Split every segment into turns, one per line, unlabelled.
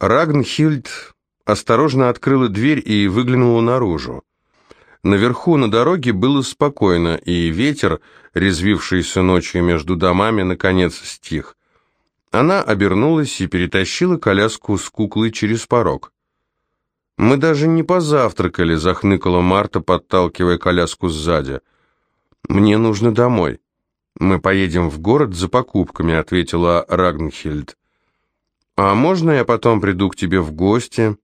Рагнхильд осторожно открыла дверь и выглянула наружу. Наверху на дороге было спокойно, и ветер, резвившийся ночью между домами, наконец стих. Она обернулась и перетащила коляску с куклой через порог. «Мы даже не позавтракали», — захныкала Марта, подталкивая коляску сзади. «Мне нужно домой». «Мы поедем в город за покупками», — ответила Рагнхильд. «А можно я потом приду к тебе в гости?»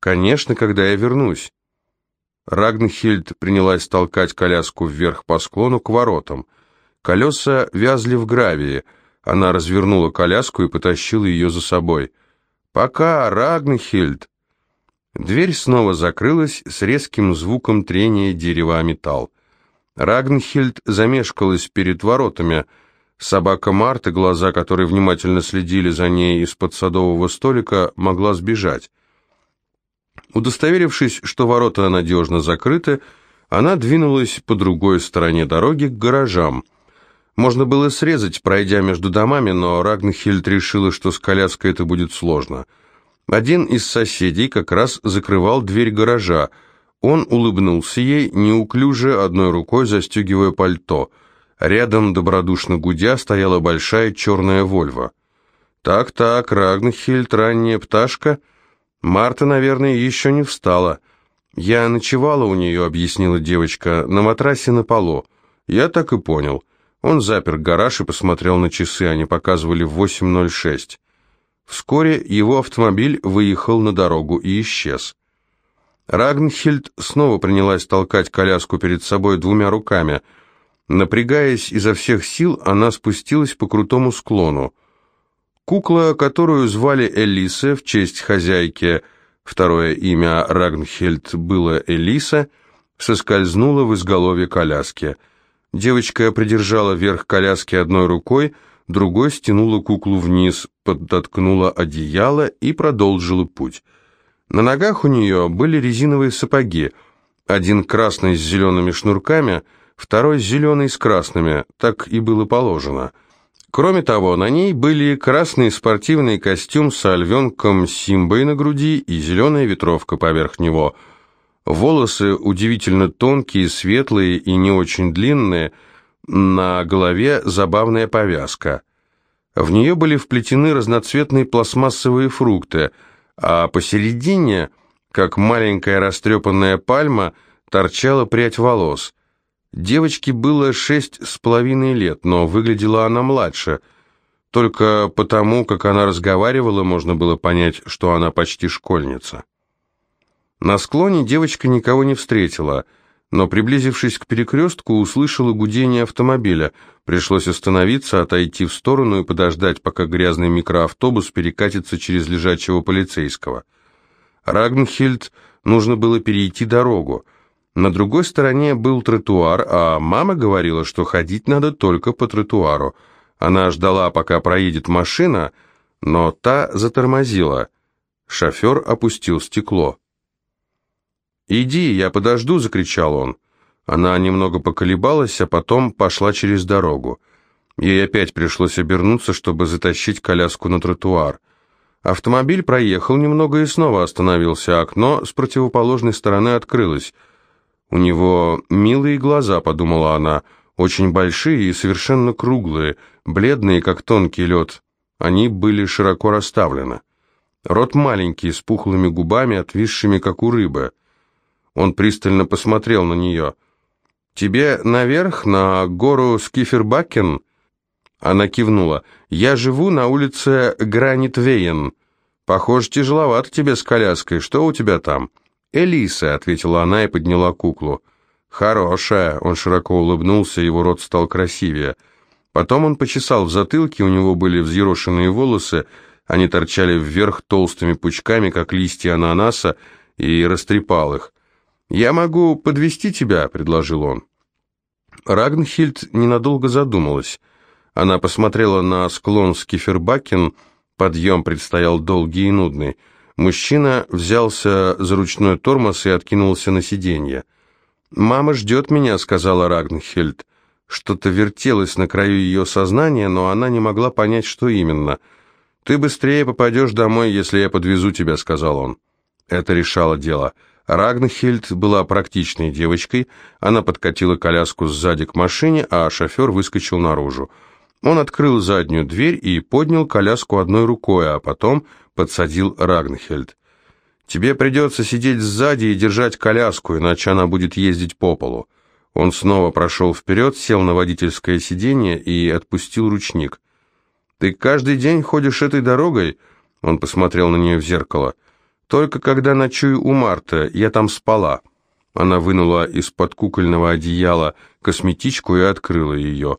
«Конечно, когда я вернусь». Рагнхильд принялась толкать коляску вверх по склону к воротам. Колеса вязли в гравии. Она развернула коляску и потащила ее за собой. «Пока, Рагнхильд!» Дверь снова закрылась с резким звуком трения дерева о металл. Рагнхильд замешкалась перед воротами. Собака Марты, глаза которой внимательно следили за ней из-под садового столика, могла сбежать. Удостоверившись, что ворота надежно закрыты, она двинулась по другой стороне дороги к гаражам. Можно было срезать, пройдя между домами, но Рагнхильд решила, что с коляской это будет сложно. Один из соседей как раз закрывал дверь гаража. Он улыбнулся ей, неуклюже, одной рукой застегивая пальто. Рядом, добродушно гудя, стояла большая черная «Вольво». «Так-так, Рагнхильд, ранняя пташка», Марта, наверное, еще не встала. Я ночевала у нее, объяснила девочка, на матрасе на полу. Я так и понял. Он запер гараж и посмотрел на часы, они показывали 8.06. Вскоре его автомобиль выехал на дорогу и исчез. Рагнхильд снова принялась толкать коляску перед собой двумя руками. Напрягаясь изо всех сил, она спустилась по крутому склону. Кукла, которую звали Элиса в честь хозяйки, второе имя Рагнхельд было Элиса, соскользнула в изголовье коляски. Девочка придержала верх коляски одной рукой, другой стянула куклу вниз, подоткнула одеяло и продолжила путь. На ногах у нее были резиновые сапоги, один красный с зелеными шнурками, второй зеленый с красными, так и было положено – Кроме того, на ней были красный спортивный костюм с ольвенком Симбой на груди и зеленая ветровка поверх него. Волосы удивительно тонкие, светлые и не очень длинные, на голове забавная повязка. В нее были вплетены разноцветные пластмассовые фрукты, а посередине, как маленькая растрепанная пальма, торчала прядь волос. Девочке было шесть с половиной лет, но выглядела она младше. Только потому, как она разговаривала, можно было понять, что она почти школьница. На склоне девочка никого не встретила, но, приблизившись к перекрестку, услышала гудение автомобиля. Пришлось остановиться, отойти в сторону и подождать, пока грязный микроавтобус перекатится через лежачего полицейского. Рагнхильд нужно было перейти дорогу. На другой стороне был тротуар, а мама говорила, что ходить надо только по тротуару. Она ждала, пока проедет машина, но та затормозила. Шофер опустил стекло. «Иди, я подожду», — закричал он. Она немного поколебалась, а потом пошла через дорогу. Ей опять пришлось обернуться, чтобы затащить коляску на тротуар. Автомобиль проехал немного и снова остановился, окно с противоположной стороны открылось — «У него милые глаза», — подумала она, — «очень большие и совершенно круглые, бледные, как тонкий лед. Они были широко расставлены. Рот маленький, с пухлыми губами, отвисшими, как у рыбы. Он пристально посмотрел на нее. «Тебе наверх, на гору Скифербакен?» Она кивнула. «Я живу на улице Гранитвейен. Похоже, тяжеловато тебе с коляской. Что у тебя там?» «Элиса», — ответила она и подняла куклу. «Хорошая», — он широко улыбнулся, его рот стал красивее. Потом он почесал в затылке, у него были взъерошенные волосы, они торчали вверх толстыми пучками, как листья ананаса, и растрепал их. «Я могу подвести тебя», — предложил он. Рагнхильд ненадолго задумалась. Она посмотрела на склон Скифербакен, подъем предстоял долгий и нудный. Мужчина взялся за ручной тормоз и откинулся на сиденье. «Мама ждет меня», — сказала «Ты быстрее попадешь домой, если я подвезу тебя», — сказал он. Это решало дело. Рагнхильд была практичной девочкой, она подкатила коляску сзади к машине, а шофер выскочил наружу. Он открыл заднюю дверь и поднял коляску одной рукой, а потом подсадил Рагнхельд. «Тебе придется сидеть сзади и держать коляску, иначе она будет ездить по полу». Он снова прошел вперед, сел на водительское сиденье и отпустил ручник. «Ты каждый день ходишь этой дорогой?» Он посмотрел на нее в зеркало. «Только когда ночую у Марта, я там спала». Она вынула из-под кукольного одеяла косметичку и открыла ее.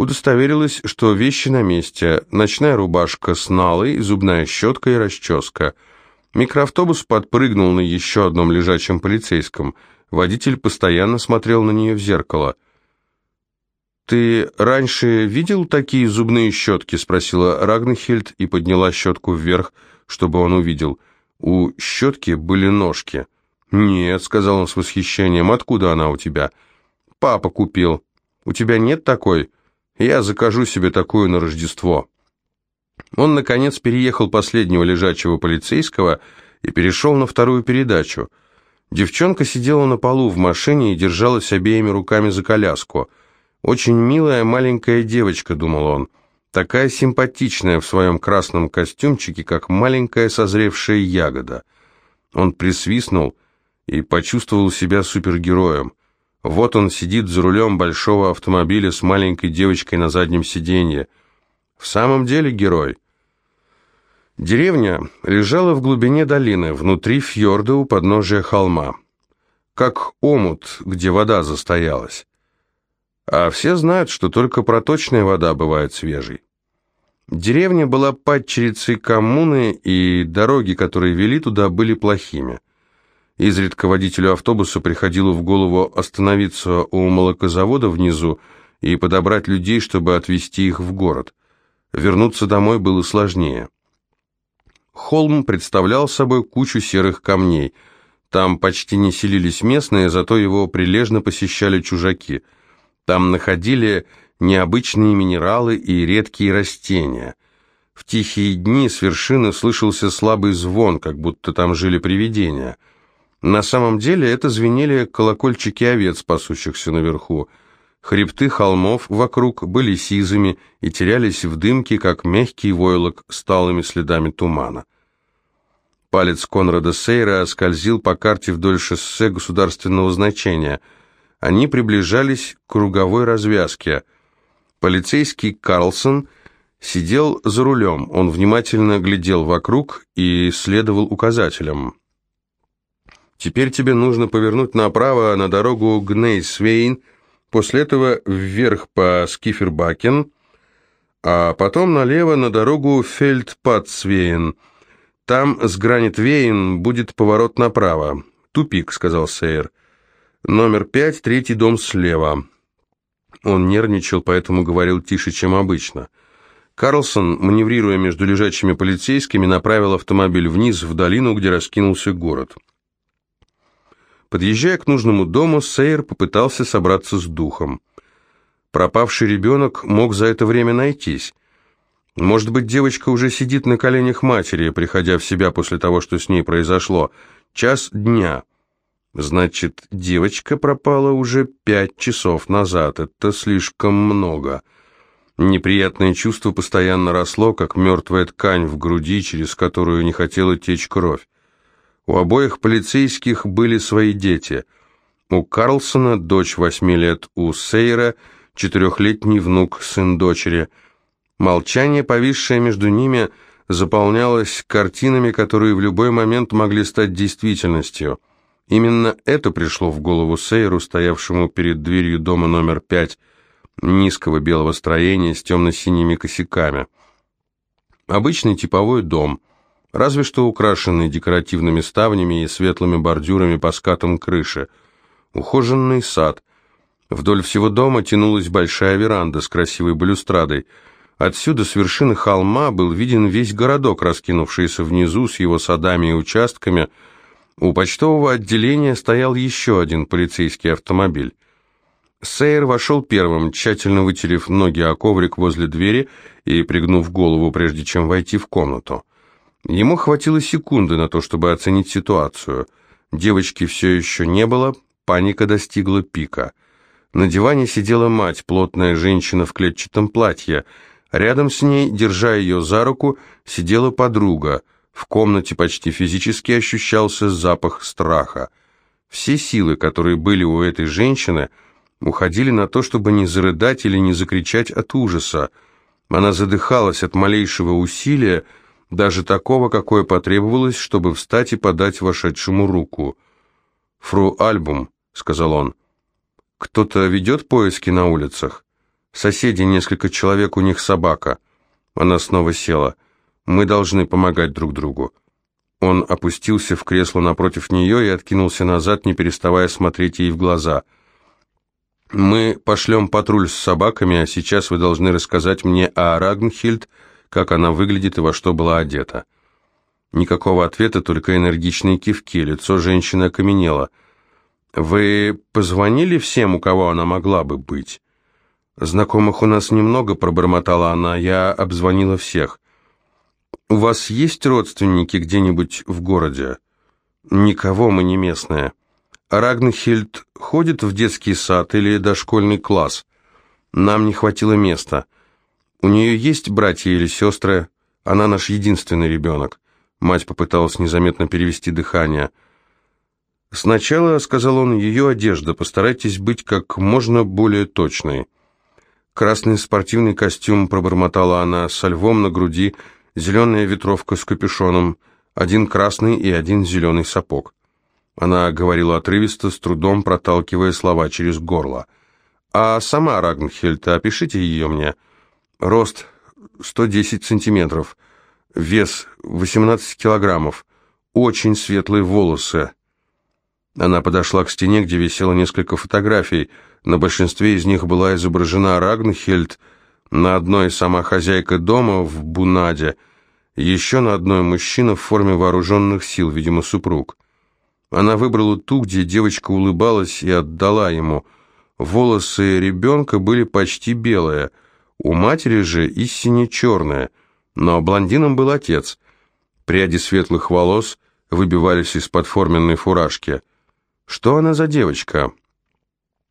Удостоверилась, что вещи на месте. Ночная рубашка с налой, зубная щетка и расческа. Микроавтобус подпрыгнул на еще одном лежачем полицейском. Водитель постоянно смотрел на нее в зеркало. «Ты раньше видел такие зубные щетки?» — спросила Рагнхельд и подняла щетку вверх, чтобы он увидел. У щетки были ножки. «Нет», — сказал он с восхищением, — «откуда она у тебя?» «Папа купил». «У тебя нет такой?» «Я закажу себе такую на Рождество». Он, наконец, переехал последнего лежачего полицейского и перешел на вторую передачу. Девчонка сидела на полу в машине и держалась обеими руками за коляску — очень милая маленькая девочка, думал он, такая симпатичная в своем красном костюмчике, как маленькая созревшая ягода. Он присвистнул и почувствовал себя супергероем. Вот он сидит за рулем большого автомобиля с маленькой девочкой на заднем сиденье. В самом деле герой. Деревня лежала в глубине долины, внутри фьорда у подножия холма. Как омут, где вода застоялась. А все знают, что только проточная вода бывает свежей. Деревня была падчерицей коммуны, и дороги, которые вели туда, были плохими. Изредка водителю автобуса приходило в голову остановиться у молокозавода внизу и подобрать людей, чтобы отвезти их в город. Вернуться домой было сложнее. Холм представлял собой кучу серых камней. Там почти не селились местные, зато его прилежно посещали чужаки – там находили необычные минералы и редкие растения. В тихие дни с вершины слышался слабый звон, как будто там жили привидения. На самом деле это звенели колокольчики овец, пасущихся наверху. Хребты холмов вокруг были сизыми и терялись в дымке, как мягкий войлок с талыми следами тумана. Палец Конрада Сейра скользил по карте вдоль шоссе государственного значения – они приближались к круговой развязке. Полицейский Карлсон сидел за рулем. Он внимательно глядел вокруг и следовал указателям. «Теперь тебе нужно повернуть направо на дорогу Гнейсвейн, после этого вверх по Скифербакен, а потом налево на дорогу Фельдпатсвейн. Там с Гранитвейн будет поворот направо. Тупик», — сказал Сейер. Номер пять, третий дом слева. Он нервничал, поэтому говорил тише, чем обычно. Карлсон, маневрируя между лежачими полицейскими, направил автомобиль вниз, в долину, где раскинулся город. Подъезжая к нужному дому, Сейер попытался собраться с духом. Пропавший ребенок мог за это время найтись. Может быть, девочка уже сидит на коленях матери, приходя в себя после того, что с ней произошло. Час дня. Значит, девочка пропала уже пять часов назад. Это слишком много. Неприятное чувство постоянно росло, как мертвая ткань в груди, через которую не хотела течь кровь. У обоих полицейских были свои дети. У Карлсона дочь восьми лет, у Сейра четырехлетний внук, сын дочери. Молчание, повисшее между ними, заполнялось картинами, которые в любой момент могли стать действительностью – Именно это пришло в голову Сейру, стоявшему перед дверью дома номер пять, низкого белого строения с темно-синими косяками. Обычный типовой дом, разве что украшенный декоративными ставнями и светлыми бордюрами по скатам крыши. Ухоженный сад. Вдоль всего дома тянулась большая веранда с красивой балюстрадой. Отсюда, с вершины холма, был виден весь городок, раскинувшийся внизу с его садами и участками – у почтового отделения стоял еще один полицейский автомобиль. Сейер вошел первым, тщательно вытерев ноги о коврик возле двери и пригнув голову, прежде чем войти в комнату. Ему хватило секунды на то, чтобы оценить ситуацию. Девочки все еще не было, паника достигла пика. На диване сидела мать, плотная женщина в клетчатом платье. Рядом с ней, держа ее за руку, сидела подруга. В комнате почти физически ощущался запах страха. Все силы, которые были у этой женщины, уходили на то, чтобы не зарыдать или не закричать от ужаса. Она задыхалась от малейшего усилия, даже такого, какое потребовалось, чтобы встать и подать вошедшему руку. «Фру Альбум», — сказал он, — «кто-то ведет поиски на улицах? Соседи, несколько человек, у них собака». Она снова села. «Мы должны помогать друг другу». Он опустился в кресло напротив нее и откинулся назад, не переставая смотреть ей в глаза. «Мы пошлем патруль с собаками, а сейчас вы должны рассказать мне о Рагнхильд, как она выглядит и во что была одета. Никакого ответа, только энергичные кивки, лицо женщины окаменело. «Вы позвонили всем, у кого она могла бы быть?» «Знакомых у нас немного», — пробормотала она, — «я обзвонила всех». «У вас есть родственники где-нибудь в городе?» «Никого, мы не местные». «Рагнхильд ходит в детский сад или дошкольный класс?» «Нам не хватило места». «У нее есть братья или сестры? Она наш единственный ребенок». Мать попыталась незаметно перевести дыхание. «Сначала, — сказал он, — ее одежда. Постарайтесь быть как можно более точной». Красный спортивный костюм, пробормотала она, со львом на груди, зеленая ветровка с капюшоном, один красный и один зеленый сапог. Она говорила отрывисто, с трудом проталкивая слова через горло. «А сама Рагнхельд, опишите ее мне». Рост 110 сантиметров, вес 18 килограммов, очень светлые волосы. Она подошла к стене, где висело несколько фотографий. На большинстве из них была изображена Рагнхельд, на одной сама хозяйка дома в Бунаде, еще на одной мужчина в форме вооруженных сил, видимо, супруг. Она выбрала ту, где девочка улыбалась и отдала ему. Волосы ребенка были почти белые – у матери же истине черная, но блондином был отец. Пряди светлых волос выбивались из-под форменной фуражки. Что она за девочка?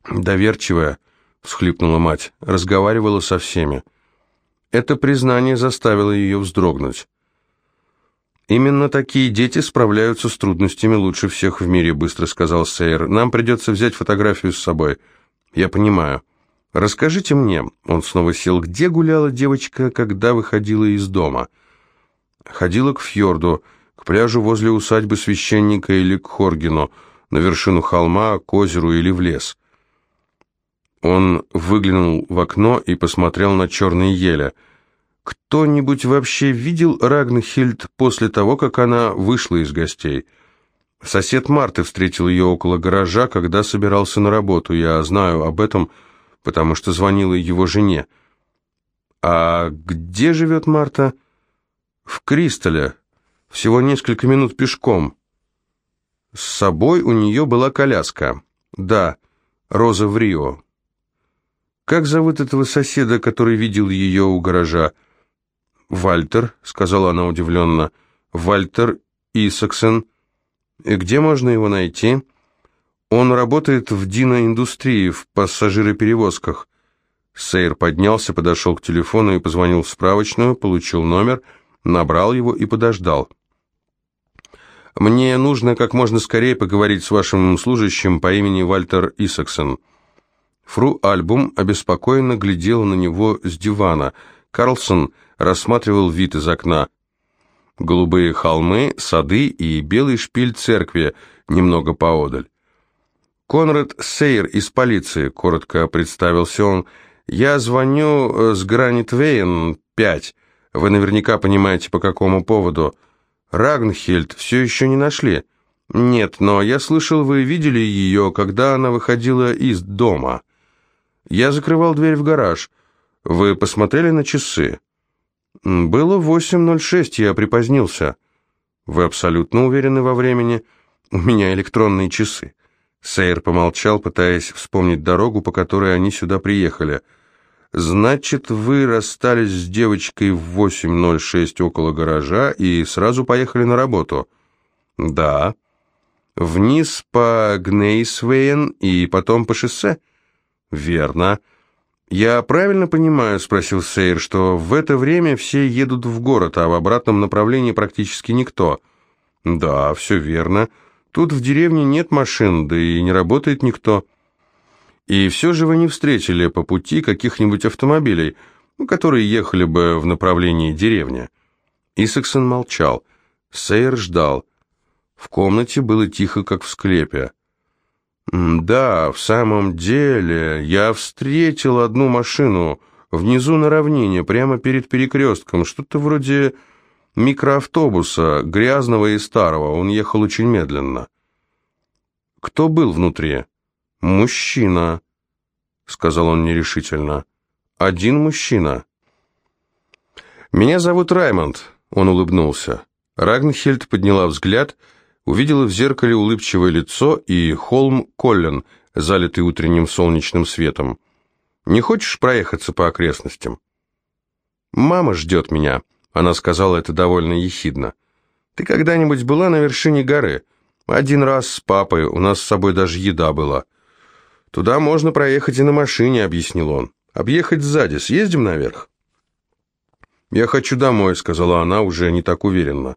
Доверчивая, всхлипнула мать, разговаривала со всеми. Это признание заставило ее вздрогнуть. «Именно такие дети справляются с трудностями лучше всех в мире», — быстро сказал Сейер. «Нам придется взять фотографию с собой». «Я понимаю». «Расскажите мне», — он снова сел, — «где гуляла девочка, когда выходила из дома?» «Ходила к фьорду, к пляжу возле усадьбы священника или к Хоргину, на вершину холма, к озеру или в лес». Он выглянул в окно и посмотрел на черные ели. «Кто-нибудь вообще видел Рагнхильд после того, как она вышла из гостей?» Сосед Марты встретил ее около гаража, когда собирался на работу. Я знаю об этом, — потому что звонила его жене. «А где живет Марта?» «В Кристале. Всего несколько минут пешком». С собой у нее была коляска. «Да, Роза в Рио». «Как зовут этого соседа, который видел ее у гаража?» «Вальтер», — сказала она удивленно. «Вальтер Исаксен. И где можно его найти?» Он работает в Дино-индустрии, в пассажироперевозках. Сейр поднялся, подошел к телефону и позвонил в справочную, получил номер, набрал его и подождал. «Мне нужно как можно скорее поговорить с вашим служащим по имени Вальтер Исаксон». Фру Альбум обеспокоенно глядела на него с дивана. Карлсон рассматривал вид из окна. Голубые холмы, сады и белый шпиль церкви немного поодаль. «Конрад Сейер из полиции», — коротко представился он. «Я звоню э, с Гранит-Вейн, 5. Вы наверняка понимаете, по какому поводу. Рагнхильд все еще не нашли». «Нет, но я слышал, вы видели ее, когда она выходила из дома». «Я закрывал дверь в гараж. Вы посмотрели на часы?» «Было 8.06, я припозднился». «Вы абсолютно уверены во времени?» «У меня электронные часы». Сейр помолчал, пытаясь вспомнить дорогу, по которой они сюда приехали. «Значит, вы расстались с девочкой в 8.06 около гаража и сразу поехали на работу?» «Да». «Вниз по Гнейсвейн и потом по шоссе?» «Верно». «Я правильно понимаю, — спросил Сейр, — что в это время все едут в город, а в обратном направлении практически никто?» «Да, все верно. Тут в деревне нет машин, да и не работает никто. И все же вы не встретили по пути каких-нибудь автомобилей, ну, которые ехали бы в направлении деревни. Исаксон молчал. Сейер ждал. В комнате было тихо, как в склепе. «Да, в самом деле, я встретил одну машину внизу на равнине, прямо перед перекрестком, что-то вроде микроавтобуса, грязного и старого, он ехал очень медленно. Кто был внутри? Мужчина, сказал он нерешительно. Один мужчина. Меня зовут Раймонд, он улыбнулся. Рагнхельд подняла взгляд, увидела в зеркале улыбчивое лицо и холм Коллен, залитый утренним солнечным светом. Не хочешь проехаться по окрестностям? Мама ждет меня. Она сказала это довольно ехидно. «Ты когда-нибудь была на вершине горы? Один раз с папой, у нас с собой даже еда была». «Туда можно проехать и на машине», — объяснил он. «Объехать сзади, съездим наверх?» «Я хочу домой», — сказала она уже не так уверенно.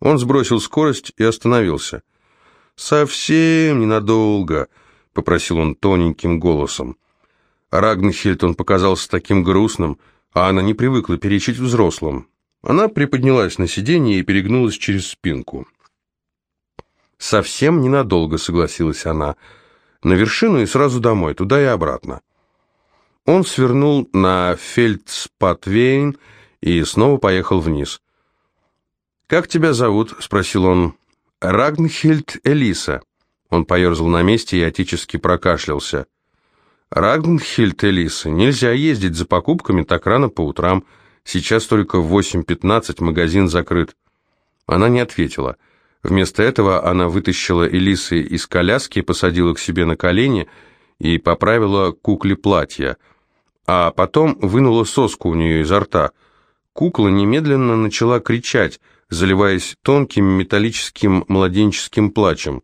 Он сбросил скорость и остановился. «Совсем ненадолго», — попросил он тоненьким голосом. Рагнхельд показался таким грустным, а она не привыкла перечить взрослым. Она приподнялась на сиденье и перегнулась через спинку. «Совсем ненадолго», — согласилась она. «На вершину и сразу домой, туда и обратно». Он свернул на Фельдспатвейн и снова поехал вниз. «Как тебя зовут?» — спросил он. «Рагнхильд Элиса». Он поерзал на месте и отечески прокашлялся. «Рагнхильд Элиса, нельзя ездить за покупками так рано по утрам. Сейчас только в 8.15, магазин закрыт. Она не ответила. Вместо этого она вытащила Элисы из коляски, посадила к себе на колени и поправила кукле платье. А потом вынула соску у нее изо рта. Кукла немедленно начала кричать, заливаясь тонким металлическим младенческим плачем.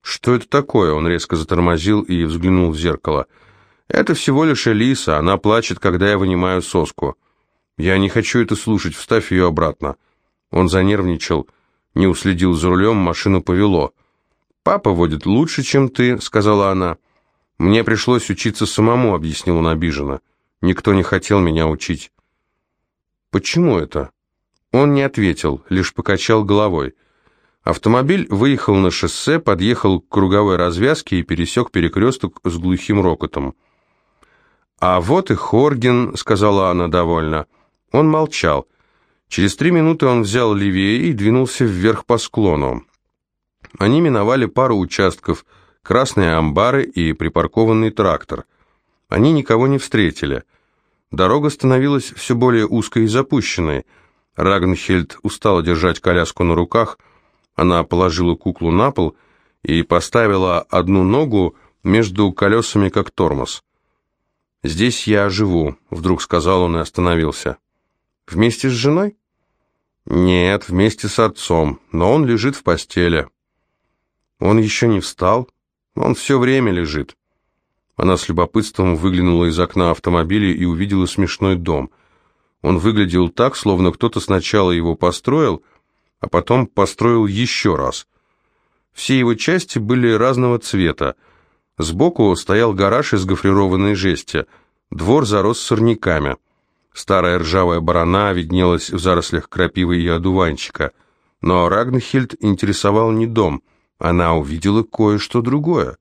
«Что это такое?» Он резко затормозил и взглянул в зеркало. «Это всего лишь Элиса, она плачет, когда я вынимаю соску». «Я не хочу это слушать, вставь ее обратно». Он занервничал, не уследил за рулем, машину повело. «Папа водит лучше, чем ты», — сказала она. «Мне пришлось учиться самому», — объяснил он обиженно. «Никто не хотел меня учить». «Почему это?» Он не ответил, лишь покачал головой. Автомобиль выехал на шоссе, подъехал к круговой развязке и пересек перекресток с глухим рокотом. «А вот и Хорген», — сказала она довольно. Он молчал. Через три минуты он взял левее и двинулся вверх по склону. Они миновали пару участков, красные амбары и припаркованный трактор. Они никого не встретили. Дорога становилась все более узкой и запущенной. Рагнхельд устала держать коляску на руках. Она положила куклу на пол и поставила одну ногу между колесами, как тормоз. «Здесь я живу», — вдруг сказал он и остановился. Вместе с женой? Нет, вместе с отцом, но он лежит в постели. Он еще не встал? Он все время лежит. Она с любопытством выглянула из окна автомобиля и увидела смешной дом. Он выглядел так, словно кто-то сначала его построил, а потом построил еще раз. Все его части были разного цвета. Сбоку стоял гараж из гофрированной жести, двор зарос сорняками. Старая ржавая барана виднелась в зарослях крапивы и одуванчика. Но Рагнхильд интересовал не дом, она увидела кое-что другое.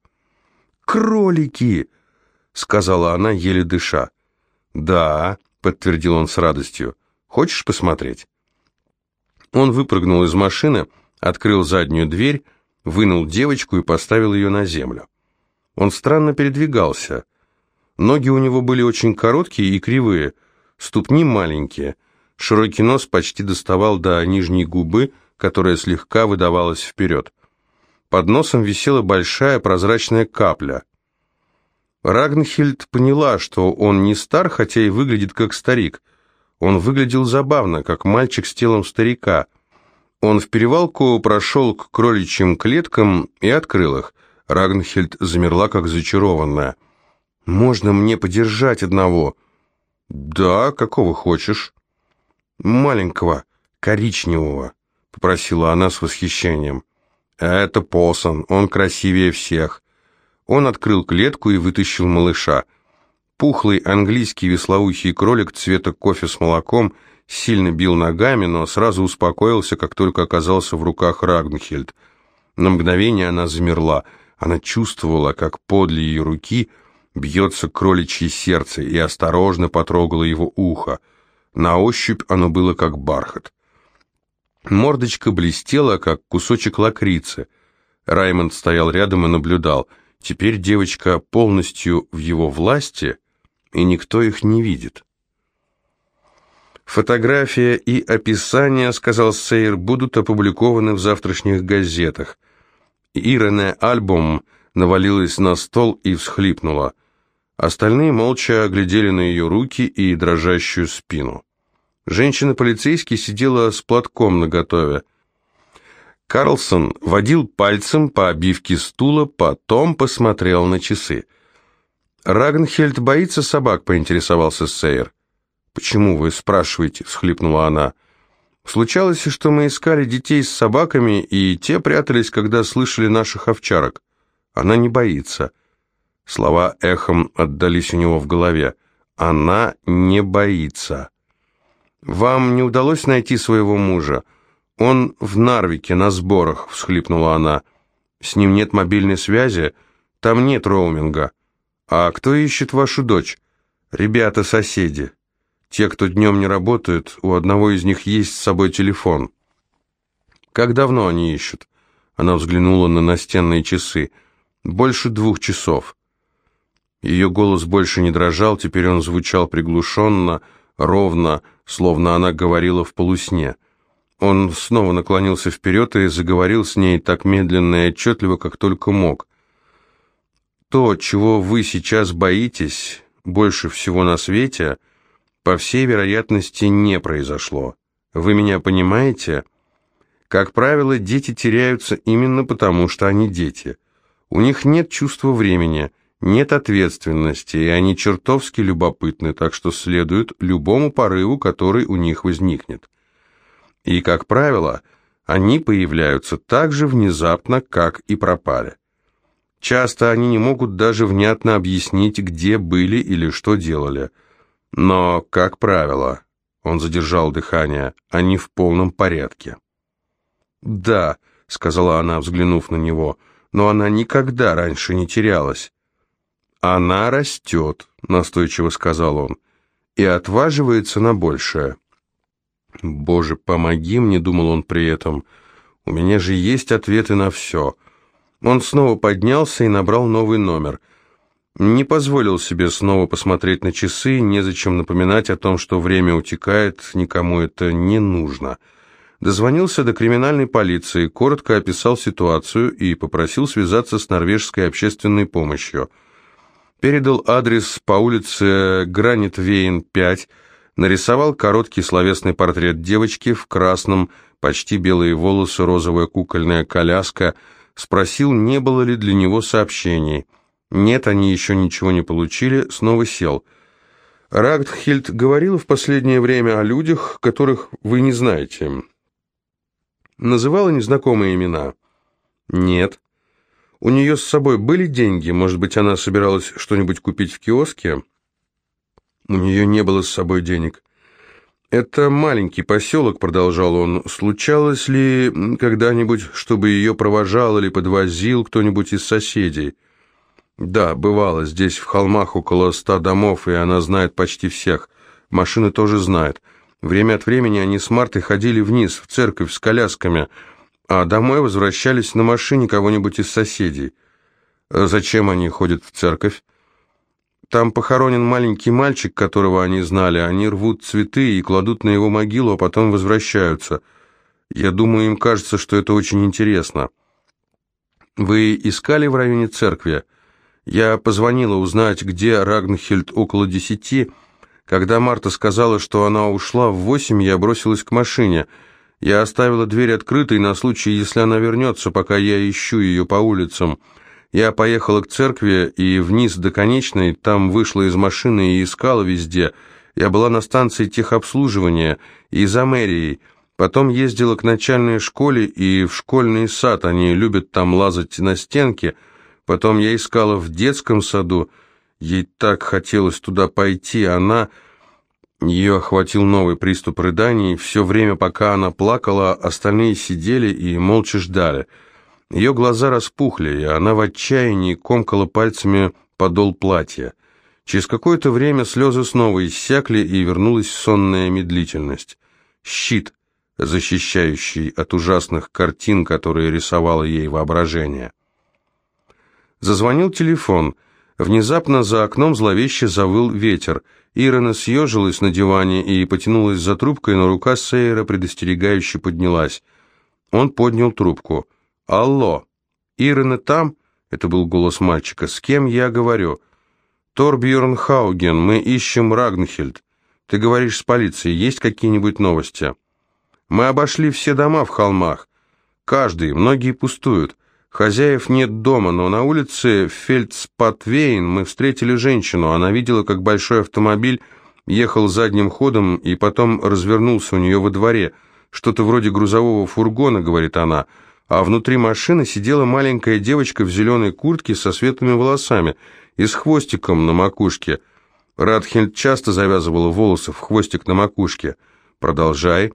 «Кролики!» — сказала она, еле дыша. «Да», — подтвердил он с радостью. «Хочешь посмотреть?» Он выпрыгнул из машины, открыл заднюю дверь, вынул девочку и поставил ее на землю. Он странно передвигался. Ноги у него были очень короткие и кривые — Ступни маленькие. Широкий нос почти доставал до нижней губы, которая слегка выдавалась вперед. Под носом висела большая прозрачная капля. Рагнхильд поняла, что он не стар, хотя и выглядит как старик. Он выглядел забавно, как мальчик с телом старика. Он в перевалку прошел к кроличьим клеткам и открыл их. Рагнхильд замерла, как зачарованная. «Можно мне подержать одного?» «Да, какого хочешь?» «Маленького, коричневого», — попросила она с восхищением. «Это Посон, он красивее всех». Он открыл клетку и вытащил малыша. Пухлый английский веслоухий кролик цвета кофе с молоком сильно бил ногами, но сразу успокоился, как только оказался в руках Рагнхельд. На мгновение она замерла. Она чувствовала, как подле ее руки бьется кроличье сердце, и осторожно потрогала его ухо. На ощупь оно было как бархат. Мордочка блестела, как кусочек лакрицы. Раймонд стоял рядом и наблюдал. Теперь девочка полностью в его власти, и никто их не видит. Фотография и описание, сказал Сейр, будут опубликованы в завтрашних газетах. Ирене альбом навалилась на стол и всхлипнула. Остальные молча оглядели на ее руки и дрожащую спину. Женщина-полицейский сидела с платком наготове. Карлсон водил пальцем по обивке стула, потом посмотрел на часы. «Рагнхельд боится собак?» — поинтересовался Сейер. «Почему вы спрашиваете?» — всхлипнула она. «Случалось, что мы искали детей с собаками, и те прятались, когда слышали наших овчарок. Она не боится». Слова эхом отдались у него в голове. «Она не боится». «Вам не удалось найти своего мужа? Он в Нарвике, на сборах», — всхлипнула она. «С ним нет мобильной связи, там нет роуминга. А кто ищет вашу дочь?» «Ребята-соседи. Те, кто днем не работают, у одного из них есть с собой телефон». «Как давно они ищут?» Она взглянула на настенные часы. «Больше двух часов». Ее голос больше не дрожал, теперь он звучал приглушенно, ровно, словно она говорила в полусне. Он снова наклонился вперед и заговорил с ней так медленно и отчетливо, как только мог. «То, чего вы сейчас боитесь больше всего на свете, по всей вероятности, не произошло. Вы меня понимаете? Как правило, дети теряются именно потому, что они дети. У них нет чувства времени» нет ответственности, и они чертовски любопытны, так что следуют любому порыву, который у них возникнет. И, как правило, они появляются так же внезапно, как и пропали. Часто они не могут даже внятно объяснить, где были или что делали. Но, как правило, он задержал дыхание, они в полном порядке. «Да», — сказала она, взглянув на него, — «но она никогда раньше не терялась. «Она растет», — настойчиво сказал он, — «и отваживается на большее». «Боже, помоги мне», — думал он при этом, — «у меня же есть ответы на все». Он снова поднялся и набрал новый номер. Не позволил себе снова посмотреть на часы, незачем напоминать о том, что время утекает, никому это не нужно. Дозвонился до криминальной полиции, коротко описал ситуацию и попросил связаться с норвежской общественной помощью — передал адрес по улице Гранит-Вейн, 5, нарисовал короткий словесный портрет девочки в красном, почти белые волосы, розовая кукольная коляска, спросил, не было ли для него сообщений. Нет, они еще ничего не получили, снова сел. Рагдхильд говорила в последнее время о людях, которых вы не знаете. Называла незнакомые имена? Нет. У нее с собой были деньги? Может быть, она собиралась что-нибудь купить в киоске? У нее не было с собой денег. «Это маленький поселок», — продолжал он. «Случалось ли когда-нибудь, чтобы ее провожал или подвозил кто-нибудь из соседей?» «Да, бывало. Здесь в холмах около ста домов, и она знает почти всех. Машины тоже знает. Время от времени они с Мартой ходили вниз, в церковь с колясками» а домой возвращались на машине кого-нибудь из соседей. Э, зачем они ходят в церковь? Там похоронен маленький мальчик, которого они знали. Они рвут цветы и кладут на его могилу, а потом возвращаются. Я думаю, им кажется, что это очень интересно. Вы искали в районе церкви? Я позвонила узнать, где Рагнхильд около десяти. Когда Марта сказала, что она ушла в восемь, я бросилась к машине. Я оставила дверь открытой на случай, если она вернется, пока я ищу ее по улицам. Я поехала к церкви и вниз до конечной, там вышла из машины и искала везде. Я была на станции техобслуживания и за мэрией. Потом ездила к начальной школе и в школьный сад, они любят там лазать на стенки. Потом я искала в детском саду, ей так хотелось туда пойти, она... Ее охватил новый приступ рыданий, все время, пока она плакала, остальные сидели и молча ждали. Ее глаза распухли, и она в отчаянии комкала пальцами подол платья. Через какое-то время слезы снова иссякли, и вернулась сонная медлительность. Щит — защищающий от ужасных картин, которые рисовало ей воображение. Зазвонил телефон. Внезапно за окном зловеще завыл ветер. Ирена съежилась на диване и потянулась за трубкой, но рука Сейра предостерегающе поднялась. Он поднял трубку. «Алло! Ирена там?» — это был голос мальчика. «С кем я говорю?» «Торбьерн Хауген, мы ищем Рагнхельд. Ты говоришь с полицией, есть какие-нибудь новости?» Мы обошли все дома в холмах. Каждый, многие пустуют. Хозяев нет дома, но на улице Фельдспатвейн мы встретили женщину. Она видела, как большой автомобиль ехал задним ходом и потом развернулся у нее во дворе. Что-то вроде грузового фургона, говорит она. А внутри машины сидела маленькая девочка в зеленой куртке со светлыми волосами и с хвостиком на макушке. Радхельд часто завязывала волосы в хвостик на макушке. «Продолжай».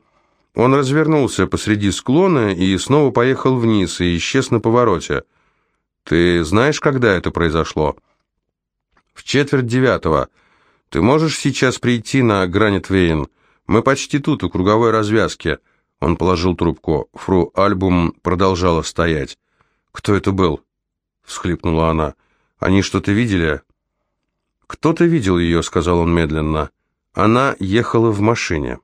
Он развернулся посреди склона и снова поехал вниз и исчез на повороте. «Ты знаешь, когда это произошло?» «В четверть девятого. Ты можешь сейчас прийти на Гранит-Вейн? Мы почти тут, у круговой развязки». Он положил трубку. Фру Альбум продолжала стоять. «Кто это был?» — всхлипнула она. «Они что-то видели?» «Кто-то видел ее», — сказал он медленно. «Она ехала в машине».